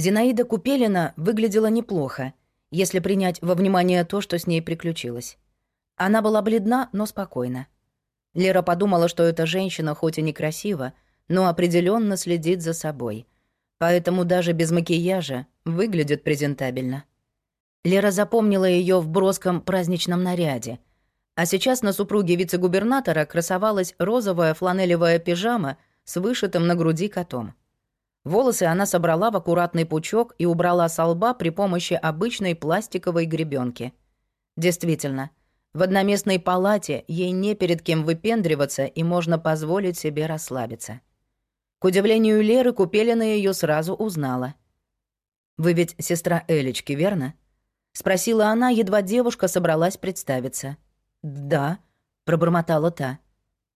Зинаида Купелина выглядела неплохо, если принять во внимание то, что с ней приключилось. Она была бледна, но спокойна. Лера подумала, что эта женщина хоть и некрасива, но определенно следит за собой. Поэтому даже без макияжа выглядит презентабельно. Лера запомнила ее в броском праздничном наряде. А сейчас на супруге вице-губернатора красовалась розовая фланелевая пижама с вышитым на груди котом. Волосы она собрала в аккуратный пучок и убрала со лба при помощи обычной пластиковой гребенки. Действительно, в одноместной палате ей не перед кем выпендриваться и можно позволить себе расслабиться. К удивлению Леры, Купелина ее сразу узнала. «Вы ведь сестра Элечки, верно?» — спросила она, едва девушка собралась представиться. «Да», — пробормотала та.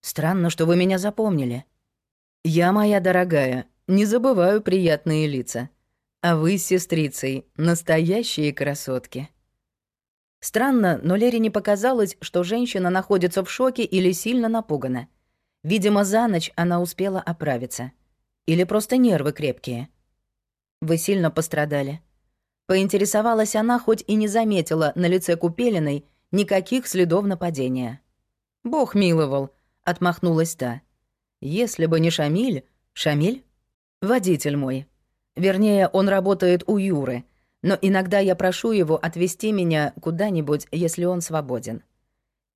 «Странно, что вы меня запомнили». «Я, моя дорогая, не забываю приятные лица. А вы с сестрицей настоящие красотки». Странно, но Лере не показалось, что женщина находится в шоке или сильно напугана. Видимо, за ночь она успела оправиться. Или просто нервы крепкие. «Вы сильно пострадали?» Поинтересовалась она, хоть и не заметила на лице Купелиной никаких следов нападения. «Бог миловал», — отмахнулась та. «Если бы не Шамиль...» «Шамиль?» «Водитель мой. Вернее, он работает у Юры, но иногда я прошу его отвезти меня куда-нибудь, если он свободен.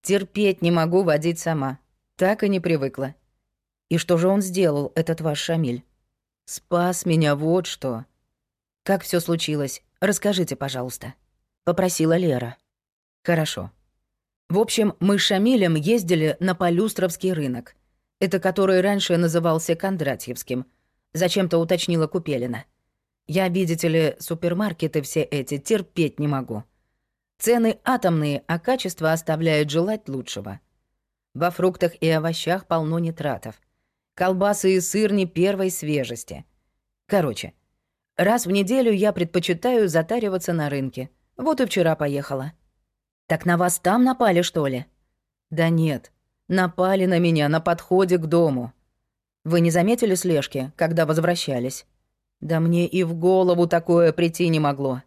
Терпеть не могу водить сама. Так и не привыкла. И что же он сделал, этот ваш Шамиль? Спас меня вот что. Как все случилось? Расскажите, пожалуйста. Попросила Лера. Хорошо. В общем, мы с Шамилем ездили на Полюстровский рынок. Это который раньше назывался Кондратьевским. Зачем-то уточнила Купелина. Я, видите ли, супермаркеты все эти терпеть не могу. Цены атомные, а качество оставляет желать лучшего. Во фруктах и овощах полно нитратов. Колбасы и сыр не первой свежести. Короче, раз в неделю я предпочитаю затариваться на рынке. Вот и вчера поехала. Так на вас там напали, что ли? Да нет, напали на меня на подходе к дому. Вы не заметили слежки, когда возвращались? Да мне и в голову такое прийти не могло.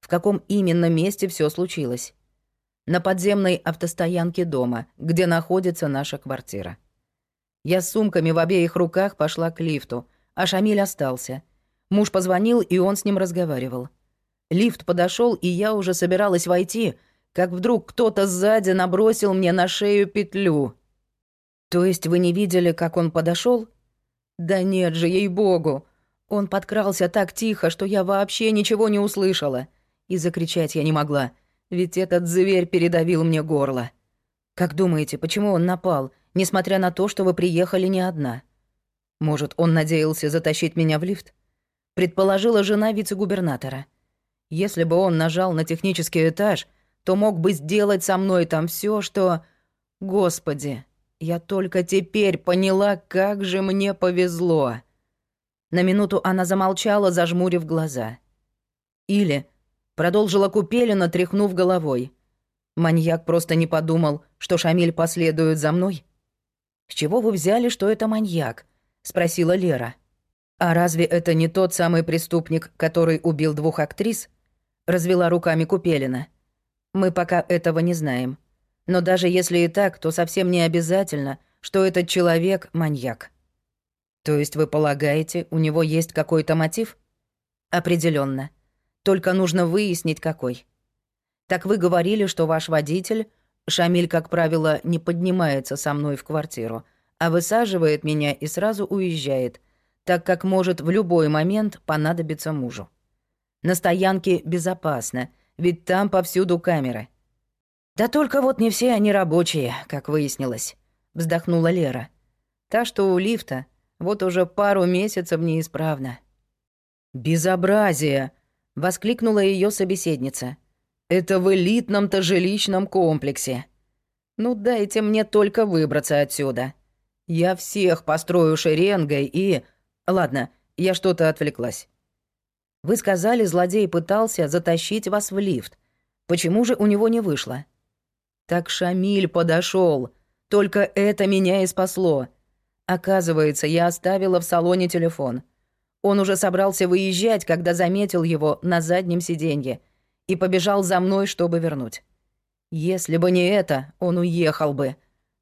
В каком именно месте все случилось? На подземной автостоянке дома, где находится наша квартира. Я с сумками в обеих руках пошла к лифту, а Шамиль остался. Муж позвонил, и он с ним разговаривал. Лифт подошел, и я уже собиралась войти, как вдруг кто-то сзади набросил мне на шею петлю. То есть вы не видели, как он подошел? Да нет же, ей-богу. Он подкрался так тихо, что я вообще ничего не услышала. И закричать я не могла, ведь этот зверь передавил мне горло. Как думаете, почему он напал, несмотря на то, что вы приехали не одна? Может, он надеялся затащить меня в лифт? Предположила жена вице-губернатора. Если бы он нажал на технический этаж, то мог бы сделать со мной там все, что... Господи, я только теперь поняла, как же мне повезло. На минуту она замолчала, зажмурив глаза. Или продолжила Купелина, тряхнув головой. Маньяк просто не подумал, что Шамиль последует за мной. «С чего вы взяли, что это маньяк?» — спросила Лера. «А разве это не тот самый преступник, который убил двух актрис?» — развела руками Купелина. «Мы пока этого не знаем. Но даже если и так, то совсем не обязательно, что этот человек — маньяк. То есть вы полагаете, у него есть какой-то мотив? Определенно. Только нужно выяснить, какой. Так вы говорили, что ваш водитель, Шамиль, как правило, не поднимается со мной в квартиру, а высаживает меня и сразу уезжает, так как может в любой момент понадобиться мужу. На стоянке безопасно, ведь там повсюду камеры. Да только вот не все они рабочие, как выяснилось, вздохнула Лера. Та, что у лифта, вот уже пару месяцев неисправна. «Безобразие!» — воскликнула ее собеседница. «Это в элитном-то жилищном комплексе. Ну дайте мне только выбраться отсюда. Я всех построю шеренгой и... Ладно, я что-то отвлеклась. Вы сказали, злодей пытался затащить вас в лифт. Почему же у него не вышло? Так Шамиль подошел. Только это меня и спасло. Оказывается, я оставила в салоне телефон. Он уже собрался выезжать, когда заметил его на заднем сиденье и побежал за мной, чтобы вернуть. Если бы не это, он уехал бы,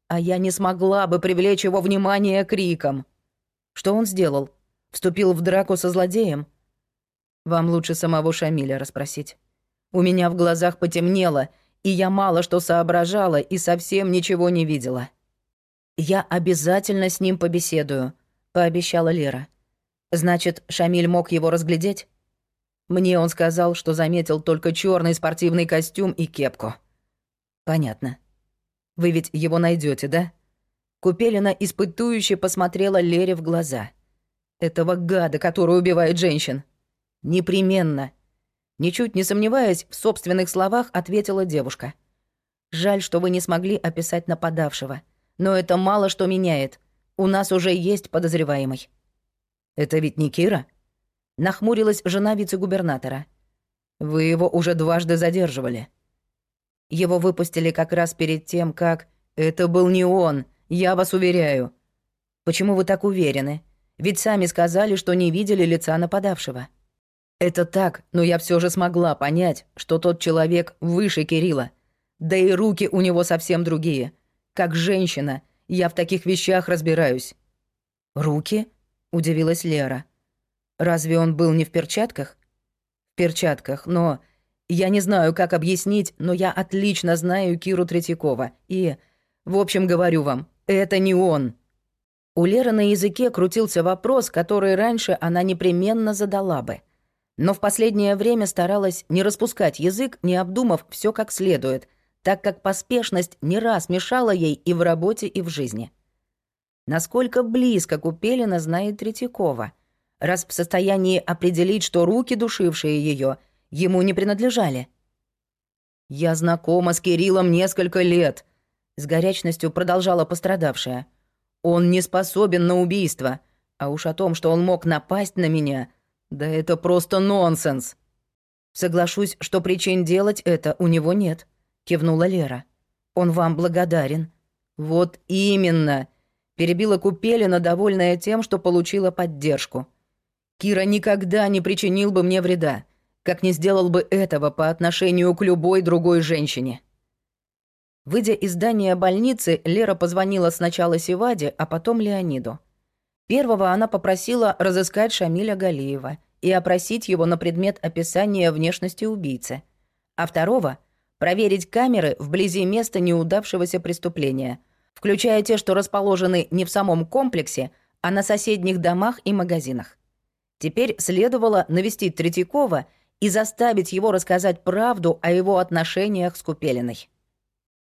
а я не смогла бы привлечь его внимание криком. Что он сделал? Вступил в драку со злодеем? Вам лучше самого Шамиля расспросить. У меня в глазах потемнело, и я мало что соображала и совсем ничего не видела. «Я обязательно с ним побеседую», — пообещала Лера. «Значит, Шамиль мог его разглядеть?» Мне он сказал, что заметил только черный спортивный костюм и кепку. «Понятно. Вы ведь его найдете, да?» Купелина испытующе посмотрела Лере в глаза. «Этого гада, который убивает женщин!» «Непременно!» Ничуть не сомневаясь в собственных словах, ответила девушка. «Жаль, что вы не смогли описать нападавшего. Но это мало что меняет. У нас уже есть подозреваемый». «Это ведь не Кира?» Нахмурилась жена вице-губернатора. «Вы его уже дважды задерживали». Его выпустили как раз перед тем, как... «Это был не он, я вас уверяю». «Почему вы так уверены? Ведь сами сказали, что не видели лица нападавшего». «Это так, но я все же смогла понять, что тот человек выше Кирилла. Да и руки у него совсем другие. Как женщина, я в таких вещах разбираюсь». «Руки?» — удивилась Лера. «Разве он был не в перчатках?» «В перчатках, но...» Я не знаю, как объяснить, но я отлично знаю Киру Третьякова. И, в общем, говорю вам, это не он. У Леры на языке крутился вопрос, который раньше она непременно задала бы. Но в последнее время старалась не распускать язык, не обдумав все как следует, так как поспешность не раз мешала ей и в работе, и в жизни. Насколько близко Купелина знает Третьякова, раз в состоянии определить, что руки, душившие ее, ему не принадлежали. «Я знакома с Кириллом несколько лет», — с горячностью продолжала пострадавшая. «Он не способен на убийство, а уж о том, что он мог напасть на меня, да это просто нонсенс». «Соглашусь, что причин делать это у него нет», — кивнула Лера. «Он вам благодарен». «Вот именно», — перебила Купелина, довольная тем, что получила поддержку. «Кира никогда не причинил бы мне вреда, как не сделал бы этого по отношению к любой другой женщине». Выйдя из здания больницы, Лера позвонила сначала Севаде, а потом Леониду. Первого она попросила разыскать Шамиля Галиева и опросить его на предмет описания внешности убийцы, а второго — проверить камеры вблизи места неудавшегося преступления, включая те, что расположены не в самом комплексе, а на соседних домах и магазинах. Теперь следовало навестить Третьякова и заставить его рассказать правду о его отношениях с Купелиной.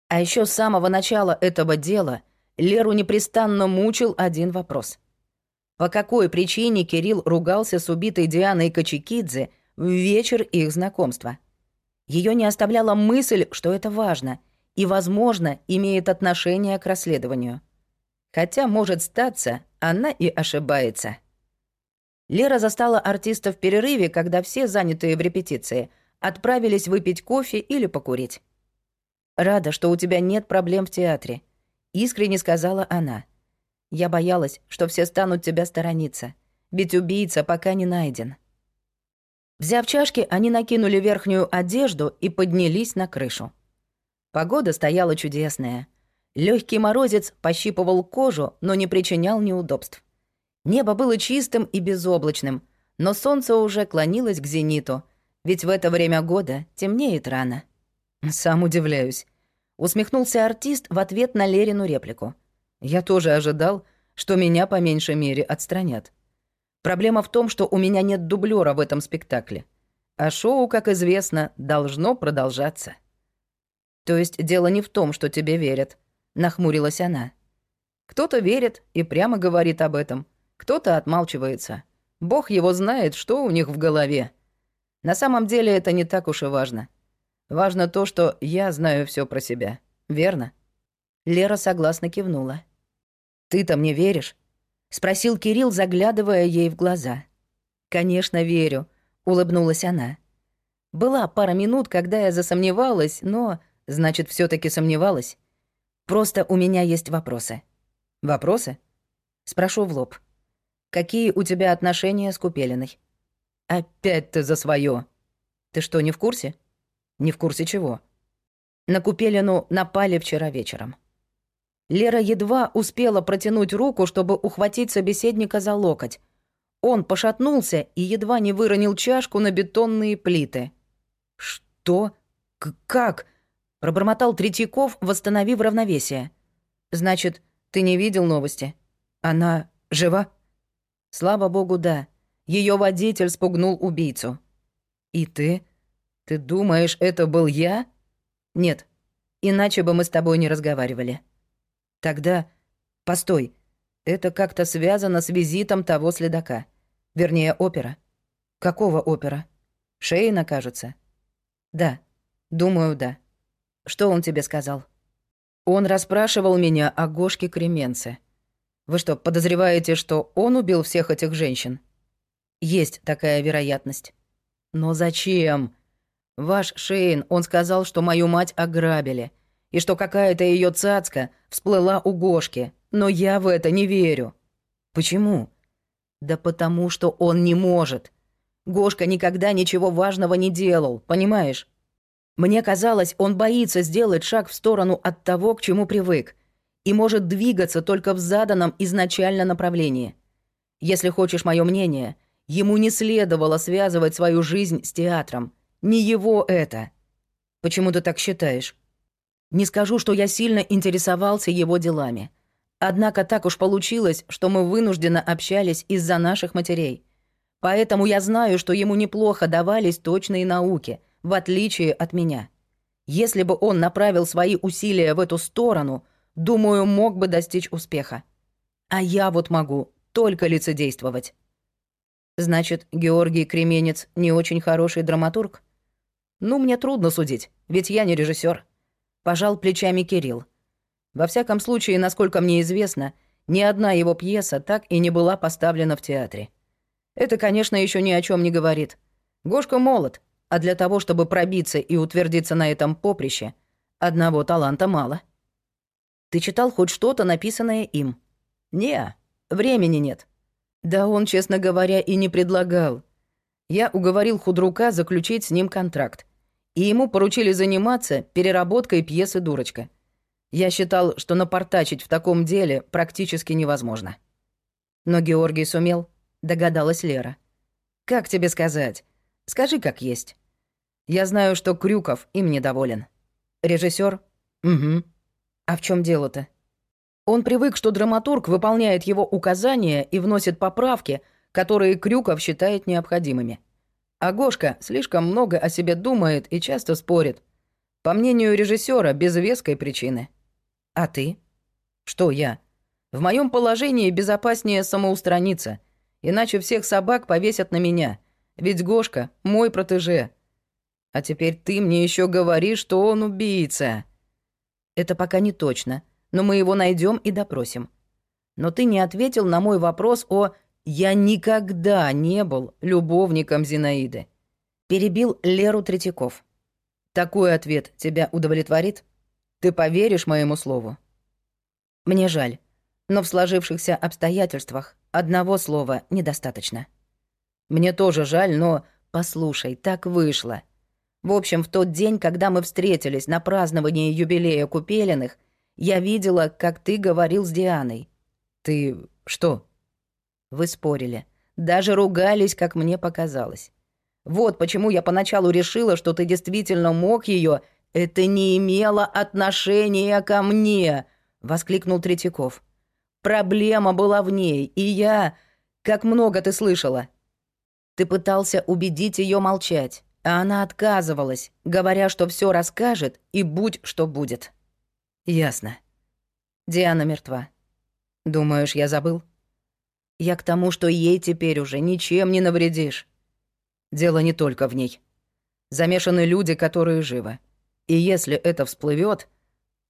А еще с самого начала этого дела Леру непрестанно мучил один вопрос. По какой причине Кирилл ругался с убитой Дианой Качикидзе в вечер их знакомства? Ее не оставляла мысль, что это важно и, возможно, имеет отношение к расследованию. Хотя, может статься, она и ошибается. Лера застала артиста в перерыве, когда все, занятые в репетиции, отправились выпить кофе или покурить. «Рада, что у тебя нет проблем в театре», — искренне сказала она. Я боялась, что все станут тебя сторониться, ведь убийца пока не найден. Взяв чашки, они накинули верхнюю одежду и поднялись на крышу. Погода стояла чудесная. Легкий морозец пощипывал кожу, но не причинял неудобств. Небо было чистым и безоблачным, но солнце уже клонилось к зениту, ведь в это время года темнеет рано. «Сам удивляюсь», — усмехнулся артист в ответ на Лерину реплику — я тоже ожидал, что меня по меньшей мере отстранят. Проблема в том, что у меня нет дублера в этом спектакле. А шоу, как известно, должно продолжаться. То есть дело не в том, что тебе верят, нахмурилась она. Кто-то верит и прямо говорит об этом, кто-то отмалчивается. Бог его знает, что у них в голове. На самом деле это не так уж и важно. Важно то, что я знаю все про себя. Верно? Лера согласно кивнула. «Ты-то мне веришь?» — спросил Кирилл, заглядывая ей в глаза. «Конечно, верю», — улыбнулась она. «Была пара минут, когда я засомневалась, но, значит, все таки сомневалась. Просто у меня есть вопросы». «Вопросы?» «Спрошу в лоб. Какие у тебя отношения с Купелиной? Опять ты за свое. Ты что, не в курсе? Не в курсе чего? На Купелину напали вчера вечером. Лера едва успела протянуть руку, чтобы ухватить собеседника за локоть. Он пошатнулся и едва не выронил чашку на бетонные плиты. «Что? К как?» — пробормотал Третьяков, восстановив равновесие. «Значит, ты не видел новости? Она жива?» «Слава богу, да. Ее водитель спугнул убийцу». «И ты? Ты думаешь, это был я?» «Нет. Иначе бы мы с тобой не разговаривали». «Тогда... Постой. Это как-то связано с визитом того следака. Вернее, опера. Какого опера? Шейна, кажется. Да. Думаю, да. Что он тебе сказал?» Он расспрашивал меня о Гошке Кременце. Вы что, подозреваете, что он убил всех этих женщин? Есть такая вероятность. Но зачем? Ваш Шейн, он сказал, что мою мать ограбили, и что какая-то ее цацка всплыла у Гошки, но я в это не верю. Почему? Да потому что он не может. Гошка никогда ничего важного не делал, понимаешь? Мне казалось, он боится сделать шаг в сторону от того, к чему привык, и может двигаться только в заданном изначально направлении. Если хочешь мое мнение, ему не следовало связывать свою жизнь с театром. Не его это. Почему ты так считаешь? Не скажу, что я сильно интересовался его делами. Однако так уж получилось, что мы вынужденно общались из-за наших матерей. Поэтому я знаю, что ему неплохо давались точные науки — в отличие от меня. Если бы он направил свои усилия в эту сторону, думаю, мог бы достичь успеха. А я вот могу только лицедействовать. Значит, Георгий Кременец не очень хороший драматург? Ну, мне трудно судить, ведь я не режиссер. Пожал плечами Кирилл. Во всяком случае, насколько мне известно, ни одна его пьеса так и не была поставлена в театре. Это, конечно, еще ни о чем не говорит. Гошка молод, а для того, чтобы пробиться и утвердиться на этом поприще, одного таланта мало. Ты читал хоть что-то, написанное им? Не, времени нет. Да он, честно говоря, и не предлагал. Я уговорил худрука заключить с ним контракт. И ему поручили заниматься переработкой пьесы «Дурочка». Я считал, что напортачить в таком деле практически невозможно. Но Георгий сумел, догадалась Лера. «Как тебе сказать? Скажи, как есть. Я знаю, что Крюков им недоволен. Режиссер? Угу. А в чем дело-то? Он привык, что драматург выполняет его указания и вносит поправки, которые Крюков считает необходимыми. А Гошка слишком много о себе думает и часто спорит. По мнению режиссера, без веской причины. А ты? Что я? В моем положении безопаснее самоустраниться, иначе всех собак повесят на меня — ведь Гошка — мой протеже. А теперь ты мне еще говоришь, что он убийца. Это пока не точно, но мы его найдем и допросим. Но ты не ответил на мой вопрос о «я никогда не был любовником Зинаиды». Перебил Леру Третьяков. Такой ответ тебя удовлетворит? Ты поверишь моему слову? Мне жаль, но в сложившихся обстоятельствах одного слова недостаточно. Мне тоже жаль, но... Послушай, так вышло. В общем, в тот день, когда мы встретились на праздновании юбилея Купелиных, я видела, как ты говорил с Дианой. Ты... что? Вы спорили. Даже ругались, как мне показалось. Вот почему я поначалу решила, что ты действительно мог ее. Это не имело отношения ко мне, воскликнул Третьяков. Проблема была в ней, и я... Как много ты слышала? Ты пытался убедить ее молчать, а она отказывалась, говоря, что все расскажет и будь что будет. Ясно. Диана мертва. Думаешь, я забыл? Я к тому, что ей теперь уже ничем не навредишь. Дело не только в ней. Замешаны люди, которые живы. И если это всплывет,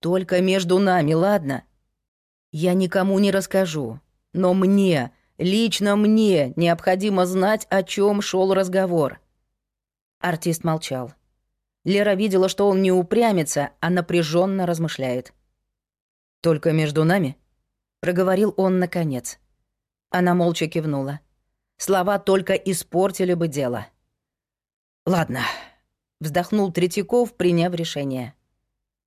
только между нами, ладно? Я никому не расскажу, но мне Лично мне необходимо знать, о чем шел разговор. Артист молчал. Лера видела, что он не упрямится, а напряженно размышляет. «Только между нами?» — проговорил он наконец. Она молча кивнула. Слова только испортили бы дело. «Ладно», — вздохнул Третьяков, приняв решение.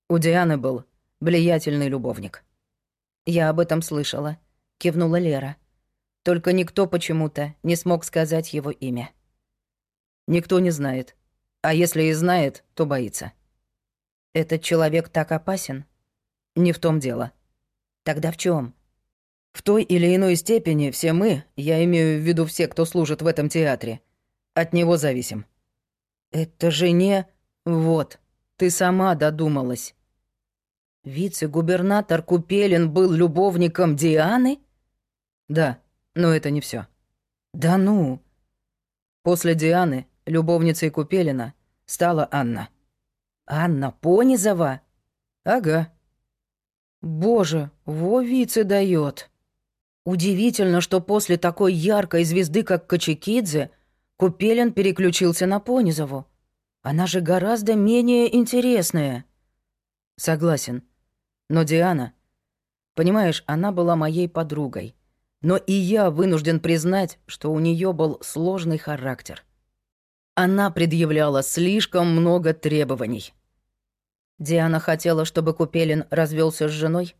У Дианы был влиятельный любовник. «Я об этом слышала», — кивнула Лера. Только никто почему-то не смог сказать его имя. Никто не знает. А если и знает, то боится. Этот человек так опасен? Не в том дело. Тогда в чем? В той или иной степени все мы, я имею в виду все, кто служит в этом театре, от него зависим. Это же не... Вот, ты сама додумалась. Вице-губернатор Купелин был любовником Дианы? Да, но это не все. Да ну. После Дианы, любовницей Купелина, стала Анна. Анна Понизова? Ага. Боже, во вице дает. Удивительно, что после такой яркой звезды, как Качекидзе, Купелин переключился на Понизову. Она же гораздо менее интересная. Согласен. Но Диана... Понимаешь, она была моей подругой. Но и я вынужден признать, что у нее был сложный характер. Она предъявляла слишком много требований. Диана хотела, чтобы Купелин развелся с женой.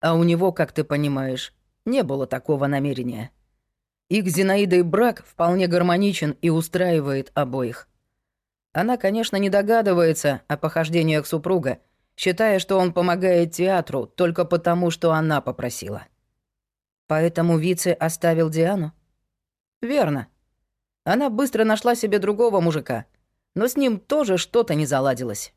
А у него, как ты понимаешь, не было такого намерения. Их с Зинаидой брак вполне гармоничен и устраивает обоих. Она, конечно, не догадывается о похождениях супруга, считая, что он помогает театру только потому, что она попросила. Поэтому Вице оставил Диану? Верно. Она быстро нашла себе другого мужика, но с ним тоже что-то не заладилось.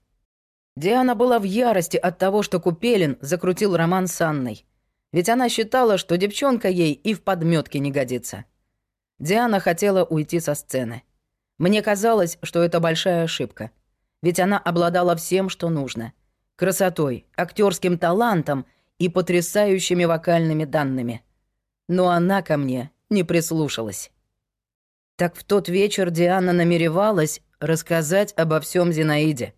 Диана была в ярости от того, что Купелин закрутил роман с Анной. Ведь она считала, что девчонка ей и в подметке не годится. Диана хотела уйти со сцены. Мне казалось, что это большая ошибка. Ведь она обладала всем, что нужно. Красотой, актерским талантом и потрясающими вокальными данными. Но она ко мне не прислушалась. Так в тот вечер Диана намеревалась рассказать обо всем Зинаиде.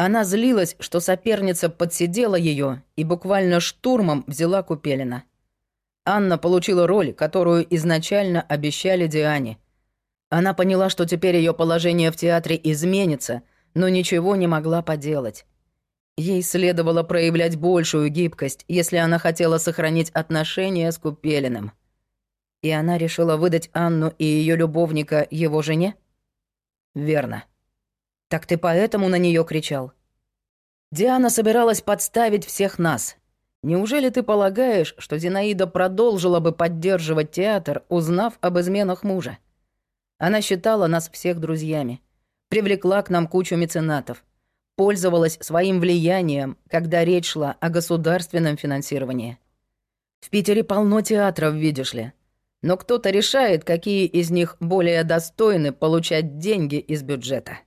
Она злилась, что соперница подсидела ее и буквально штурмом взяла Купелина. Анна получила роль, которую изначально обещали Диане. Она поняла, что теперь ее положение в театре изменится, но ничего не могла поделать. Ей следовало проявлять большую гибкость, если она хотела сохранить отношения с Купелиным. И она решила выдать Анну и ее любовника его жене? Верно. Так ты поэтому на нее кричал? Диана собиралась подставить всех нас. Неужели ты полагаешь, что Зинаида продолжила бы поддерживать театр, узнав об изменах мужа? Она считала нас всех друзьями, привлекла к нам кучу меценатов, пользовалась своим влиянием, когда речь шла о государственном финансировании. В Питере полно театров, видишь ли. Но кто-то решает, какие из них более достойны получать деньги из бюджета.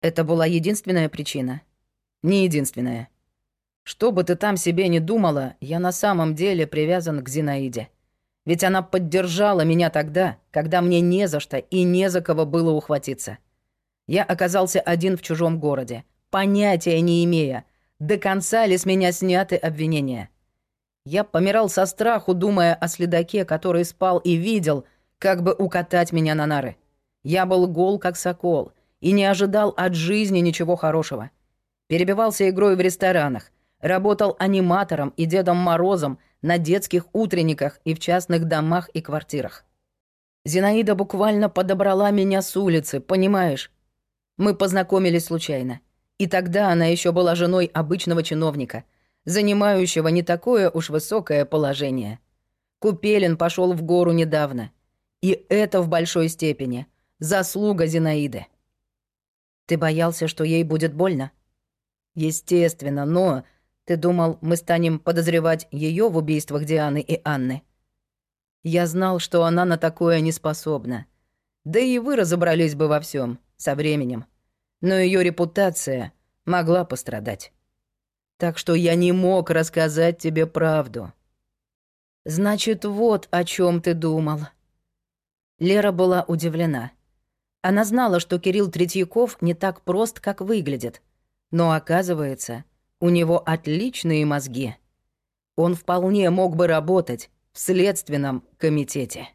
Это была единственная причина? Не единственная. Что бы ты там себе не думала, я на самом деле привязан к Зинаиде. Ведь она поддержала меня тогда, когда мне не за что и не за кого было ухватиться. Я оказался один в чужом городе, понятия не имея, до конца ли с меня сняты обвинения. Я помирал со страху, думая о следаке, который спал и видел, как бы укатать меня на нары. Я был гол, как сокол, и не ожидал от жизни ничего хорошего. Перебивался игрой в ресторанах, работал аниматором и Дедом Морозом на детских утренниках и в частных домах и квартирах. Зинаида буквально подобрала меня с улицы, понимаешь? Мы познакомились случайно. И тогда она еще была женой обычного чиновника, занимающего не такое уж высокое положение. Купелин пошел в гору недавно. И это в большой степени заслуга Зинаиды. Ты боялся, что ей будет больно? Естественно, но ты думал, мы станем подозревать ее в убийствах Дианы и Анны? Я знал, что она на такое не способна. Да и вы разобрались бы во всем со временем. Но ее репутация могла пострадать. Так что я не мог рассказать тебе правду. Значит, вот о чем ты думал. Лера была удивлена. Она знала, что Кирилл Третьяков не так прост, как выглядит. Но оказывается, у него отличные мозги. Он вполне мог бы работать, в следственном комитете.